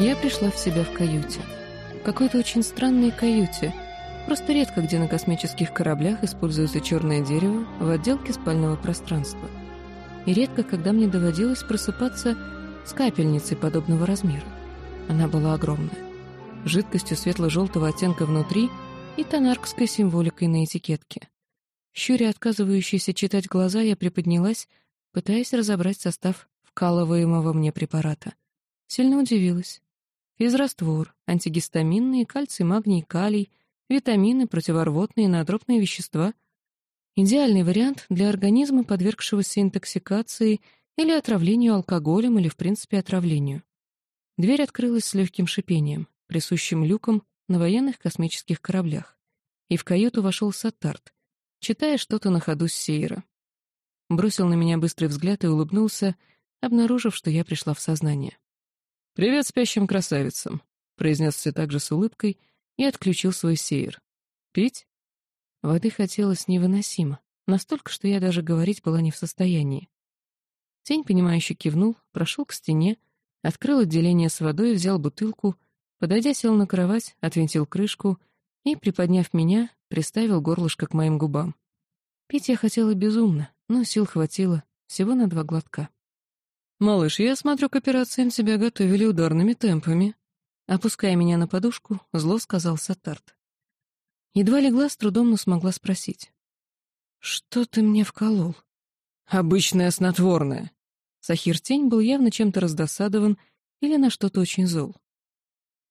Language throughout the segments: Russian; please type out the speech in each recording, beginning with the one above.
Я пришла в себя в каюте. Какой-то очень странной каюте. Просто редко где на космических кораблях используется черное дерево в отделке спального пространства. И редко, когда мне доводилось просыпаться с капельницей подобного размера. Она была огромная. Жидкостью светло-желтого оттенка внутри и тонаркской символикой на этикетке. Щуря отказывающиеся читать глаза, я приподнялась, пытаясь разобрать состав вкалываемого мне препарата. Сильно удивилась. Физраствор, антигистаминные, кальций, магний, калий, витамины, противорвотные, надробные вещества. Идеальный вариант для организма, подвергшегося интоксикации или отравлению алкоголем или, в принципе, отравлению. Дверь открылась с легким шипением, присущим люком на военных космических кораблях, и в каюту вошел Саттарт, читая что-то на ходу с Сейра. Бросил на меня быстрый взгляд и улыбнулся, обнаружив, что я пришла в сознание. «Привет спящим красавицам», — произнес все так же с улыбкой и отключил свой сейр. «Пить?» Воды хотелось невыносимо, настолько, что я даже говорить была не в состоянии. Тень, понимающе кивнул, прошел к стене, открыл отделение с водой, взял бутылку, подойдя, сел на кровать, отвинтил крышку и, приподняв меня, приставил горлышко к моим губам. Пить я хотела безумно, но сил хватило всего на два глотка. «Малыш, я смотрю, к операциям тебя готовили ударными темпами». Опуская меня на подушку, зло сказал Сатарт. Едва легла, с трудом, но смогла спросить. «Что ты мне вколол?» «Обычное снотворное». Сахир Тень был явно чем-то раздосадован или на что-то очень зол.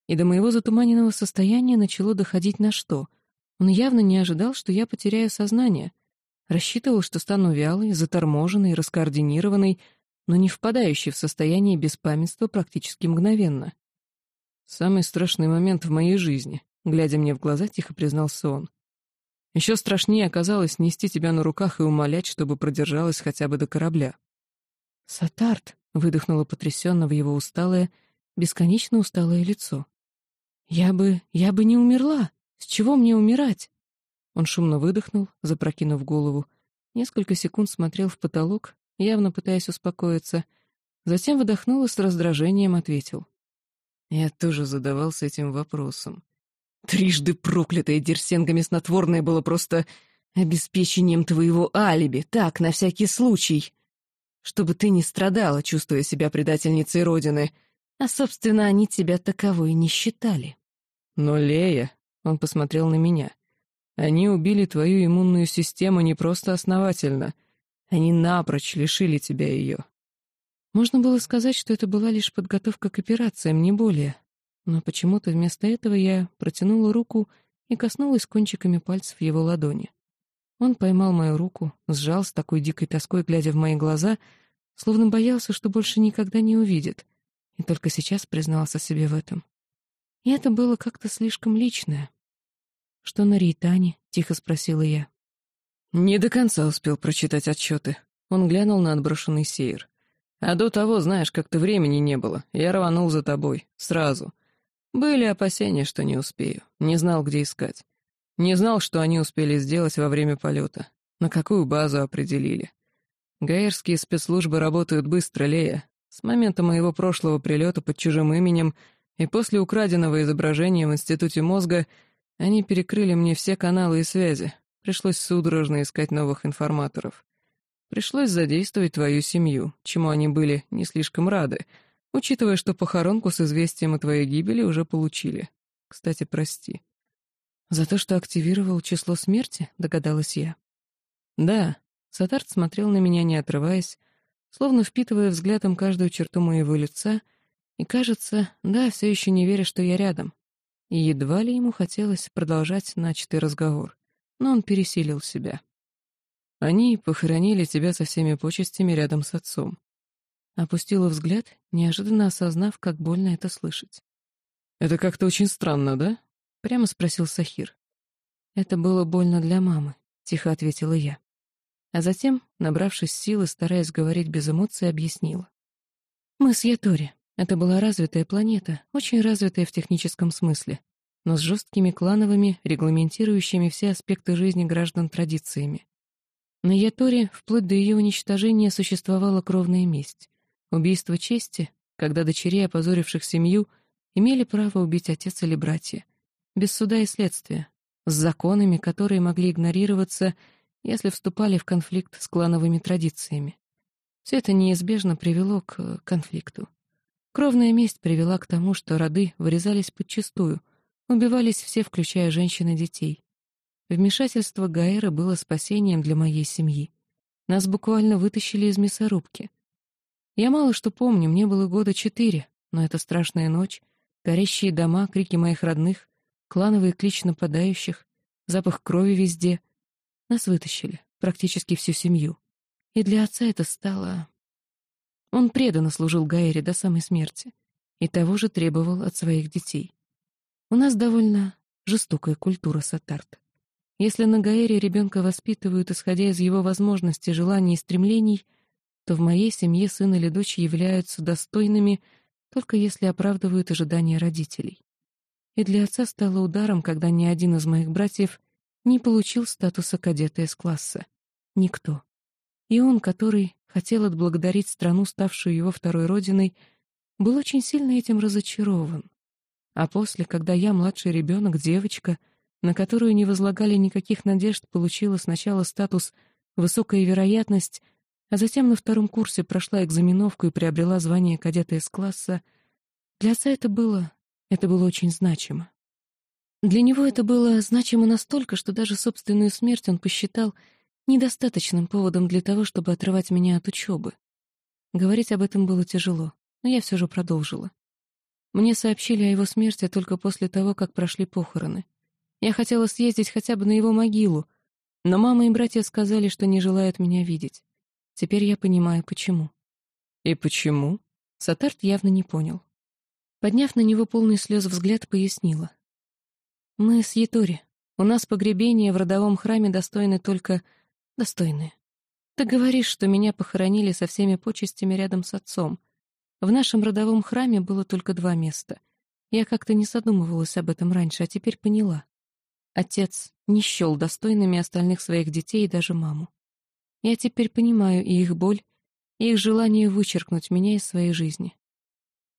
И до моего затуманенного состояния начало доходить на что. Он явно не ожидал, что я потеряю сознание. Рассчитывал, что стану вялой, заторможенной, раскоординированной, но не впадающий в состояние беспамятства практически мгновенно. «Самый страшный момент в моей жизни», — глядя мне в глаза, тихо признался он. «Еще страшнее оказалось нести тебя на руках и умолять, чтобы продержалась хотя бы до корабля». «Сатарт», — выдохнула потрясенно в его усталое, бесконечно усталое лицо. «Я бы... я бы не умерла. С чего мне умирать?» Он шумно выдохнул, запрокинув голову, несколько секунд смотрел в потолок, явно пытаясь успокоиться. Затем выдохнул и с раздражением ответил. Я тоже задавался этим вопросом. Трижды проклятое дерсенгами снотворное было просто обеспечением твоего алиби, так, на всякий случай. Чтобы ты не страдала, чувствуя себя предательницей Родины, а, собственно, они тебя таковой не считали. Но, Лея, он посмотрел на меня, они убили твою иммунную систему не просто основательно — они напрочь лишили тебя ее. Можно было сказать, что это была лишь подготовка к операциям, не более. Но почему-то вместо этого я протянула руку и коснулась кончиками пальцев его ладони. Он поймал мою руку, сжал с такой дикой тоской, глядя в мои глаза, словно боялся, что больше никогда не увидит, и только сейчас признался себе в этом. И это было как-то слишком личное. «Что на Рейтане?» — тихо спросила я. Не до конца успел прочитать отчеты. Он глянул на отброшенный сейр. А до того, знаешь, как-то времени не было. Я рванул за тобой. Сразу. Были опасения, что не успею. Не знал, где искать. Не знал, что они успели сделать во время полета. На какую базу определили. Гаэрские спецслужбы работают быстро, Лея. С момента моего прошлого прилета под чужим именем и после украденного изображения в Институте мозга они перекрыли мне все каналы и связи, Пришлось судорожно искать новых информаторов. Пришлось задействовать твою семью, чему они были не слишком рады, учитывая, что похоронку с известием о твоей гибели уже получили. Кстати, прости. За то, что активировал число смерти, догадалась я. Да, Сатарт смотрел на меня, не отрываясь, словно впитывая взглядом каждую черту моего лица, и, кажется, да, все еще не веря, что я рядом. И едва ли ему хотелось продолжать начатый разговор но он пересилил себя. Они похоронили тебя со всеми почестями рядом с отцом. Опустила взгляд, неожиданно осознав, как больно это слышать. «Это как-то очень странно, да?» — прямо спросил Сахир. «Это было больно для мамы», — тихо ответила я. А затем, набравшись силы, стараясь говорить без эмоций, объяснила. «Мы с Ятори. Это была развитая планета, очень развитая в техническом смысле но с жесткими клановыми, регламентирующими все аспекты жизни граждан традициями. На Яторе, вплоть до ее уничтожения, существовала кровная месть. Убийство чести, когда дочерей, опозоривших семью, имели право убить отец или братья, без суда и следствия, с законами, которые могли игнорироваться, если вступали в конфликт с клановыми традициями. Все это неизбежно привело к конфликту. Кровная месть привела к тому, что роды вырезались подчистую, убивались все, включая женщин и детей. Вмешательство Гаэра было спасением для моей семьи. Нас буквально вытащили из мясорубки. Я мало что помню, мне было года четыре, но эта страшная ночь, горящие дома, крики моих родных, клановый клич нападающих, запах крови везде. Нас вытащили, практически всю семью. И для отца это стало... Он преданно служил Гаэре до самой смерти и того же требовал от своих детей. У нас довольно жестокая культура сатарт. Если на Гаэре ребенка воспитывают, исходя из его возможностей, желаний и стремлений, то в моей семье сын или дочь являются достойными, только если оправдывают ожидания родителей и для отца стало ударом, когда ни один из моих братьев не получил статуса кадета из класса. Никто. И он, который хотел отблагодарить страну, ставшую его второй родиной, был очень сильно этим разочарован. А после, когда я, младший ребенок, девочка, на которую не возлагали никаких надежд, получила сначала статус «высокая вероятность», а затем на втором курсе прошла экзаменовку и приобрела звание кадета из класса, для отца это было это было очень значимо. Для него это было значимо настолько, что даже собственную смерть он посчитал недостаточным поводом для того, чтобы отрывать меня от учебы. Говорить об этом было тяжело, но я все же продолжила. Мне сообщили о его смерти только после того, как прошли похороны. Я хотела съездить хотя бы на его могилу, но мама и братья сказали, что не желают меня видеть. Теперь я понимаю, почему. И почему? Сатарт явно не понял. Подняв на него полный слез взгляд, пояснила. «Мы с Ятори. У нас погребение в родовом храме достойны только... достойные. Ты говоришь, что меня похоронили со всеми почестями рядом с отцом. В нашем родовом храме было только два места. Я как-то не задумывалась об этом раньше, а теперь поняла. Отец не счел достойными остальных своих детей и даже маму. Я теперь понимаю и их боль, и их желание вычеркнуть меня из своей жизни.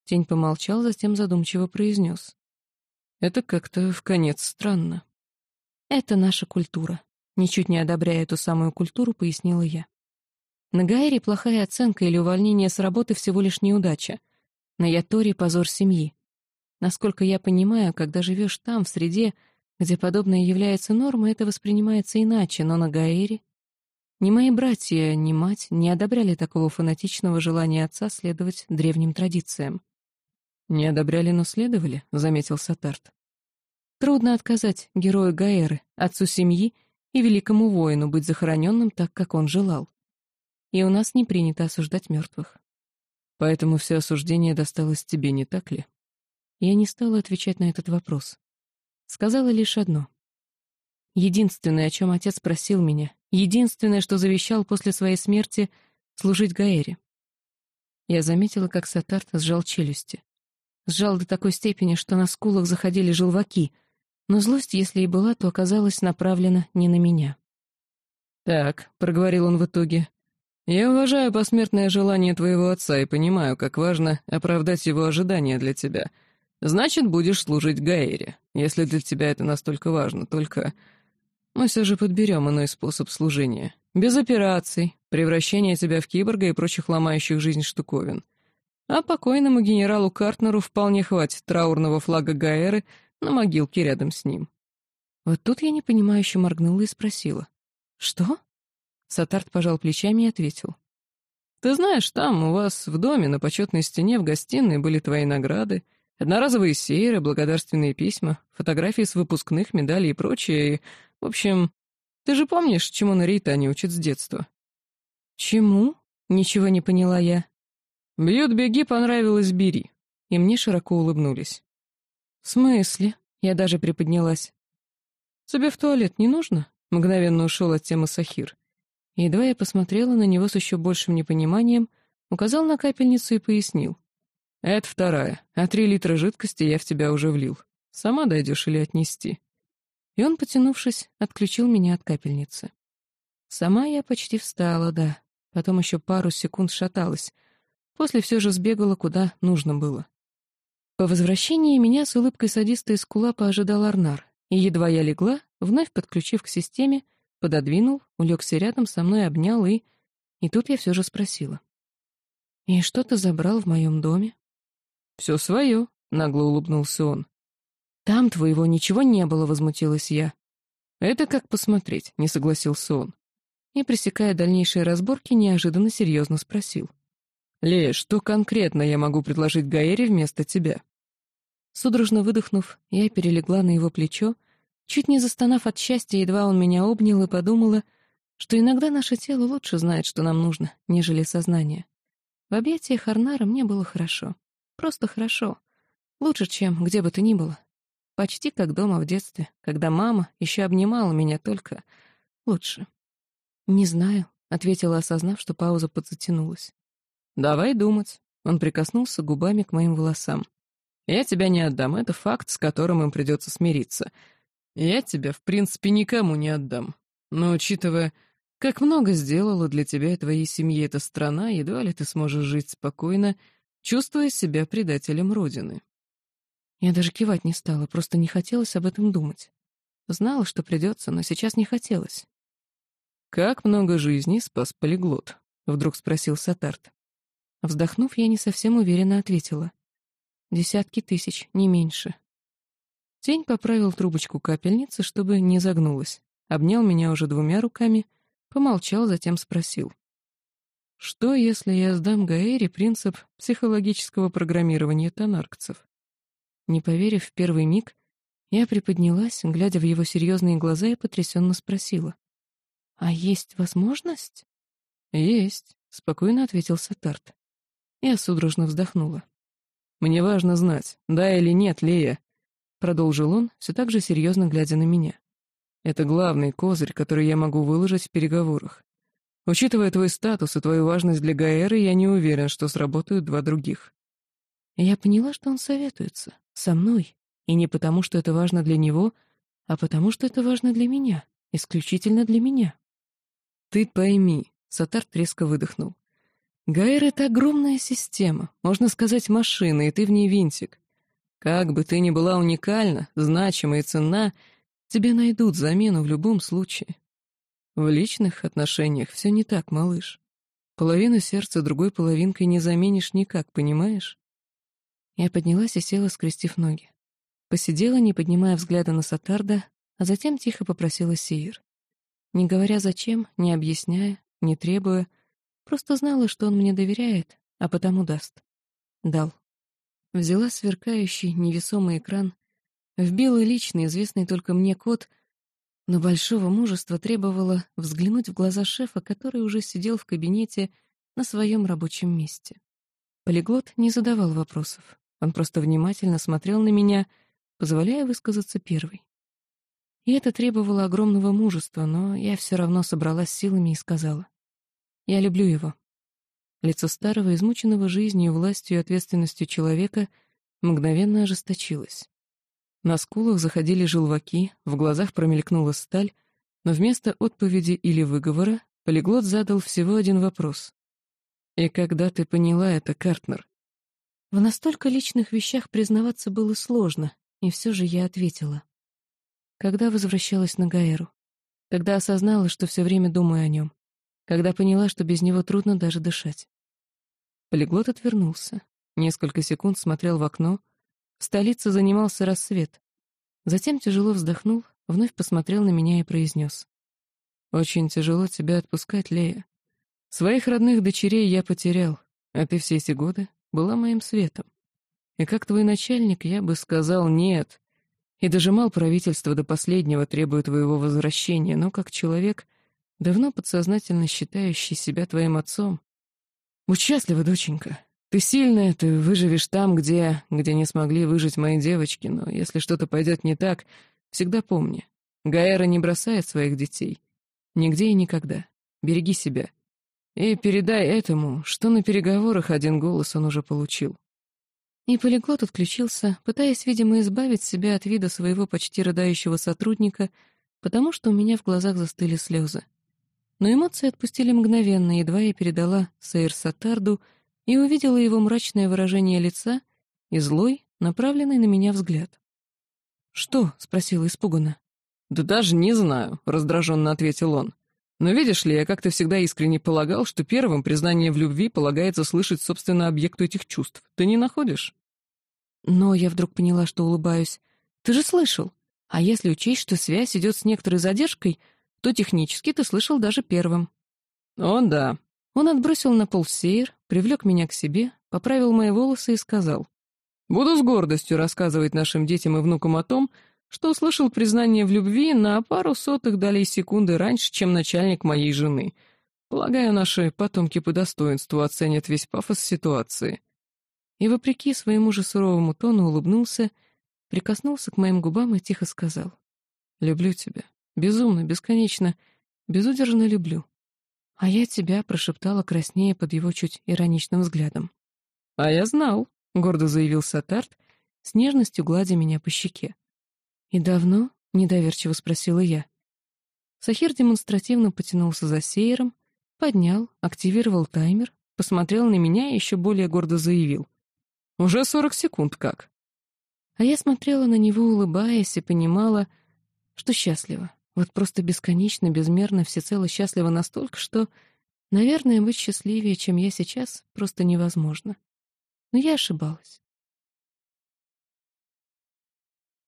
Тень помолчал, затем задумчиво произнес. «Это как-то в конец странно». «Это наша культура», — ничуть не одобряя эту самую культуру, пояснила я. На Гайре плохая оценка или увольнение с работы всего лишь неудача. На Яторе позор семьи. Насколько я понимаю, когда живешь там, в среде, где подобное является нормой, это воспринимается иначе, но на Гаэре... Ни мои братья, ни мать не одобряли такого фанатичного желания отца следовать древним традициям. «Не одобряли, но следовали», — заметил Сатарт. «Трудно отказать герою Гаэры, отцу семьи и великому воину быть захороненным так, как он желал. И у нас не принято осуждать мертвых. Поэтому все осуждение досталось тебе, не так ли?» Я не стала отвечать на этот вопрос. Сказала лишь одно. Единственное, о чем отец просил меня, единственное, что завещал после своей смерти — служить Гаэре. Я заметила, как Сатарт сжал челюсти. Сжал до такой степени, что на скулах заходили желваки, но злость, если и была, то оказалась направлена не на меня. «Так», — проговорил он в итоге, — «я уважаю посмертное желание твоего отца и понимаю, как важно оправдать его ожидания для тебя. Значит, будешь служить Гаэре, если для тебя это настолько важно, только мы все же подберем иной способ служения. Без операций, превращения тебя в киборга и прочих ломающих жизнь штуковин. А покойному генералу Картнеру вполне хватит траурного флага Гаэры на могилке рядом с ним. Вот тут я непонимающе моргнула и спросила. «Что?» Сатарт пожал плечами и ответил. «Ты знаешь, там у вас в доме на почетной стене в гостиной были твои награды, одноразовые сейры, благодарственные письма, фотографии с выпускных, медалей и прочее, и, в общем, ты же помнишь, чему на Рейтане учат с детства?» «Чему?» — ничего не поняла я. «Бьет, беги, понравилось, бери». И мне широко улыбнулись. «В смысле?» Я даже приподнялась. «Тебе в туалет не нужно?» Мгновенно ушел от темы Сахир. Едва я посмотрела на него с еще большим непониманием, указал на капельницу и пояснил. «Это вторая, а три литра жидкости я в тебя уже влил. Сама дойдешь или отнести?» И он, потянувшись, отключил меня от капельницы. Сама я почти встала, да. Потом еще пару секунд шаталась — После все же сбегала, куда нужно было. По возвращении меня с улыбкой садиста из кулапа ожидал Арнар, и едва я легла, вновь подключив к системе, пододвинул, улегся рядом со мной, обнял и... И тут я все же спросила. «И что ты забрал в моем доме?» «Все свое», — нагло улыбнулся он. «Там твоего ничего не было», — возмутилась я. «Это как посмотреть», — не согласился он. И, пресекая дальнейшие разборки, неожиданно серьезно спросил. «Лея, что конкретно я могу предложить Гаэре вместо тебя?» Судорожно выдохнув, я перелегла на его плечо, чуть не застонав от счастья, едва он меня обнял и подумала, что иногда наше тело лучше знает, что нам нужно, нежели сознание. В объятиях Арнара мне было хорошо. Просто хорошо. Лучше, чем где бы то ни было. Почти как дома в детстве, когда мама еще обнимала меня только лучше. «Не знаю», — ответила, осознав, что пауза подзатянулась. «Давай думать». Он прикоснулся губами к моим волосам. Я тебя не отдам, это факт, с которым им придется смириться. Я тебя, в принципе, никому не отдам. Но учитывая, как много сделала для тебя и твоей семьи эта страна, едва ли ты сможешь жить спокойно, чувствуя себя предателем Родины. Я даже кивать не стала, просто не хотелось об этом думать. Знала, что придется, но сейчас не хотелось. «Как много жизней спас полиглот?» — вдруг спросил Сатарт. Вздохнув, я не совсем уверенно ответила. Десятки тысяч, не меньше. Тень поправил трубочку капельницы, чтобы не загнулась. Обнял меня уже двумя руками, помолчал, затем спросил. «Что, если я сдам Гаэре принцип психологического программирования тонаркцев?» Не поверив в первый миг, я приподнялась, глядя в его серьезные глаза и потрясенно спросила. «А есть возможность?» «Есть», — спокойно ответил Сатарт. Я судорожно вздохнула. «Мне важно знать, да или нет, Лея», — продолжил он, все так же серьезно глядя на меня. «Это главный козырь, который я могу выложить в переговорах. Учитывая твой статус и твою важность для Гаэры, я не уверен, что сработают два других». Я поняла, что он советуется. Со мной. И не потому, что это важно для него, а потому, что это важно для меня. Исключительно для меня. «Ты пойми», — Сатар резко выдохнул. Гайр — это огромная система, можно сказать, машина, и ты в ней винтик. Как бы ты ни была уникальна, значима и ценна, тебе найдут замену в любом случае. В личных отношениях все не так, малыш. Половину сердца другой половинкой не заменишь никак, понимаешь? Я поднялась и села, скрестив ноги. Посидела, не поднимая взгляда на Сатарда, а затем тихо попросила Сиир. Не говоря зачем, не объясняя, не требуя, Просто знала, что он мне доверяет, а потому даст. Дал. Взяла сверкающий, невесомый экран, вбила личный, известный только мне код, но большого мужества требовало взглянуть в глаза шефа, который уже сидел в кабинете на своем рабочем месте. Полиглот не задавал вопросов. Он просто внимательно смотрел на меня, позволяя высказаться первой. И это требовало огромного мужества, но я все равно собралась силами и сказала. Я люблю его. Лицо старого, измученного жизнью, властью и ответственностью человека мгновенно ожесточилось. На скулах заходили желваки, в глазах промелькнула сталь, но вместо отповеди или выговора полиглот задал всего один вопрос. «И когда ты поняла это, Картнер?» В настолько личных вещах признаваться было сложно, и все же я ответила. Когда возвращалась на Гаэру, когда осознала, что все время думаю о нем, когда поняла, что без него трудно даже дышать. Полиглот отвернулся. Несколько секунд смотрел в окно. В столице занимался рассвет. Затем тяжело вздохнул, вновь посмотрел на меня и произнес. «Очень тяжело тебя отпускать, Лея. Своих родных дочерей я потерял, а ты все эти годы была моим светом. И как твой начальник я бы сказал «нет», и дожимал правительство до последнего, требуя твоего возвращения, но как человек — давно подсознательно считающий себя твоим отцом. Будь счастлива, доченька. Ты сильная, ты выживешь там, где... где не смогли выжить мои девочки, но если что-то пойдет не так, всегда помни. Гаэра не бросает своих детей. Нигде и никогда. Береги себя. И передай этому, что на переговорах один голос он уже получил. И полиглот отключился, пытаясь, видимо, избавить себя от вида своего почти рыдающего сотрудника, потому что у меня в глазах застыли слезы. Но эмоции отпустили мгновенно, едва я передала Сейр Сатарду и увидела его мрачное выражение лица и злой, направленный на меня взгляд. «Что?» — спросила испуганно. «Да даже не знаю», — раздраженно ответил он. «Но видишь ли, я как-то всегда искренне полагал, что первым признание в любви полагается слышать, собственно, объекту этих чувств. Ты не находишь?» Но я вдруг поняла, что улыбаюсь. «Ты же слышал. А если учесть, что связь идет с некоторой задержкой, то технически ты слышал даже первым». «О, да». Он отбросил на пол сейр, привлек меня к себе, поправил мои волосы и сказал. «Буду с гордостью рассказывать нашим детям и внукам о том, что услышал признание в любви на пару сотых долей секунды раньше, чем начальник моей жены. Полагаю, наши потомки по достоинству оценят весь пафос ситуации». И, вопреки своему же суровому тону, улыбнулся, прикоснулся к моим губам и тихо сказал. «Люблю тебя. Безумно, бесконечно, безудержно люблю. А я тебя прошептала краснее под его чуть ироничным взглядом. «А я знал», — гордо заявил Сатарт, с нежностью гладя меня по щеке. «И давно?» — недоверчиво спросила я. Сахир демонстративно потянулся за сейером, поднял, активировал таймер, посмотрел на меня и еще более гордо заявил. «Уже сорок секунд как». А я смотрела на него, улыбаясь, и понимала, что счастлива. Вот просто бесконечно, безмерно, всецело счастлива настолько, что, наверное, быть счастливее, чем я сейчас, просто невозможно. Но я ошибалась.